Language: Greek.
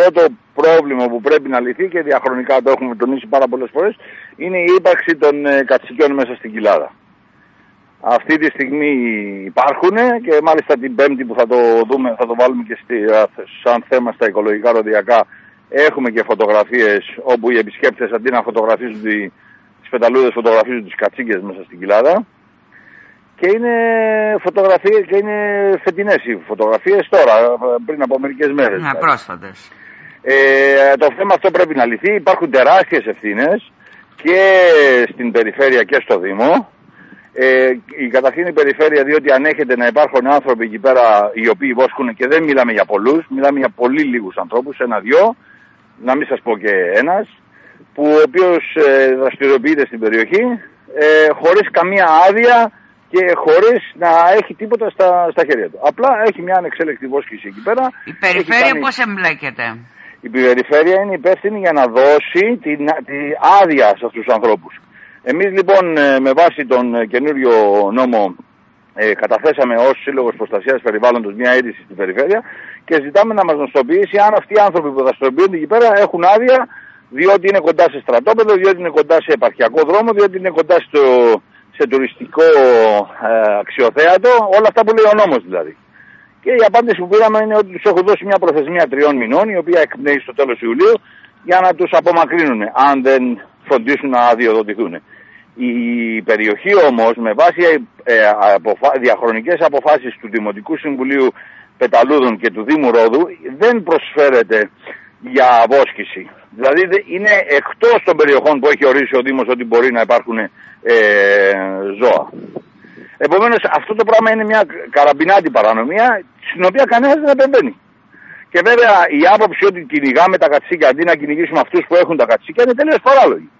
πρώτο πρόβλημα που πρέπει να λυθεί και διαχρονικά το έχουμε τονίσει πάρα πολλές φορές είναι η ύπαρξη των ε, κατσικιών μέσα στην κοιλάδα. Αυτή τη στιγμή υπάρχουν και μάλιστα την πέμπτη που θα το δούμε, θα το βάλουμε και στη, σαν θέμα στα οικολογικά ροδιακά έχουμε και φωτογραφίες όπου οι επισκέπτες αντί να φωτογραφίζουν τις πεταλούδες φωτογραφίζουν τις κατσίκες μέσα στην κοιλάδα και είναι φωτογραφίες και είναι φετινές οι φωτογραφίες τώρα, πριν από μερικές μέρες. Ναι, πρόσφατες. Ε, το θέμα αυτό πρέπει να λυθεί. Υπάρχουν τεράστιες ευθύνες και στην περιφέρεια και στο Δήμο. Ε, η καταρχήν η περιφέρεια διότι ανέχεται να υπάρχουν άνθρωποι εκεί πέρα οι οποίοι βόσκουν και δεν μιλάμε για πολλούς, μιλάμε για πολύ λίγους ανθρώπους, ένα-δυο, να μην σας πω και ένας, που ο οποίος ε, δραστηριοποιείται στην περιοχή ε, χωρίς καμία άδεια και χωρίς να έχει τίποτα στα, στα χέρια του. Απλά έχει μια ανεξέλεκτη βόσκηση εκεί πέρα. Η περιφέρεια κάνει... πώς εμπλέκεται; Η περιφέρεια είναι υπεύθυνη για να δώσει την, την άδεια σε αυτούς τους ανθρώπους. Εμείς λοιπόν ε, με βάση τον ε, καινούριο νόμο ε, καταθέσαμε ως Σύλλογος Προστασίας Περιβάλλοντος μια αίτηση στην περιφέρεια και ζητάμε να μας γνωστοποιήσει αν αυτοί οι άνθρωποι που δραστηριοποιούνται εκεί πέρα έχουν άδεια διότι είναι κοντά σε στρατόπεδο, διότι είναι κοντά σε επαρχιακό δρόμο, διότι είναι κοντά στο, σε τουριστικό ε, αξιοθέατο, όλα αυτά που λέει ο νόμος δηλαδή. Και η απάντηση που πήραμε είναι ότι τους έχω δώσει μια προθεσμία τριών μηνών, η οποία εκπνέει στο τέλος Ιουλίου, για να τους απομακρύνουν, αν δεν φροντίσουν να αδειοδοτηθούν. Η περιοχή όμως, με βάση ε, αποφα... διαχρονικές αποφάσεις του Δημοτικού Συμβουλίου Πεταλούδων και του Δήμου Ρόδου, δεν προσφέρεται για βόσκηση. Δηλαδή είναι εκτός των περιοχών που έχει ορίσει ο Δήμος ότι μπορεί να υπάρχουν ε, ζώα. Επομένως αυτό το πράγμα είναι μια καραμπινάτη παρανομία στην οποία κανένας δεν επεμβαίνει. Και βέβαια η άποψη ότι κυνηγάμε τα κατσίκια αντί να κυνηγήσουμε αυτούς που έχουν τα κατσίκια είναι τελείως παράλογη.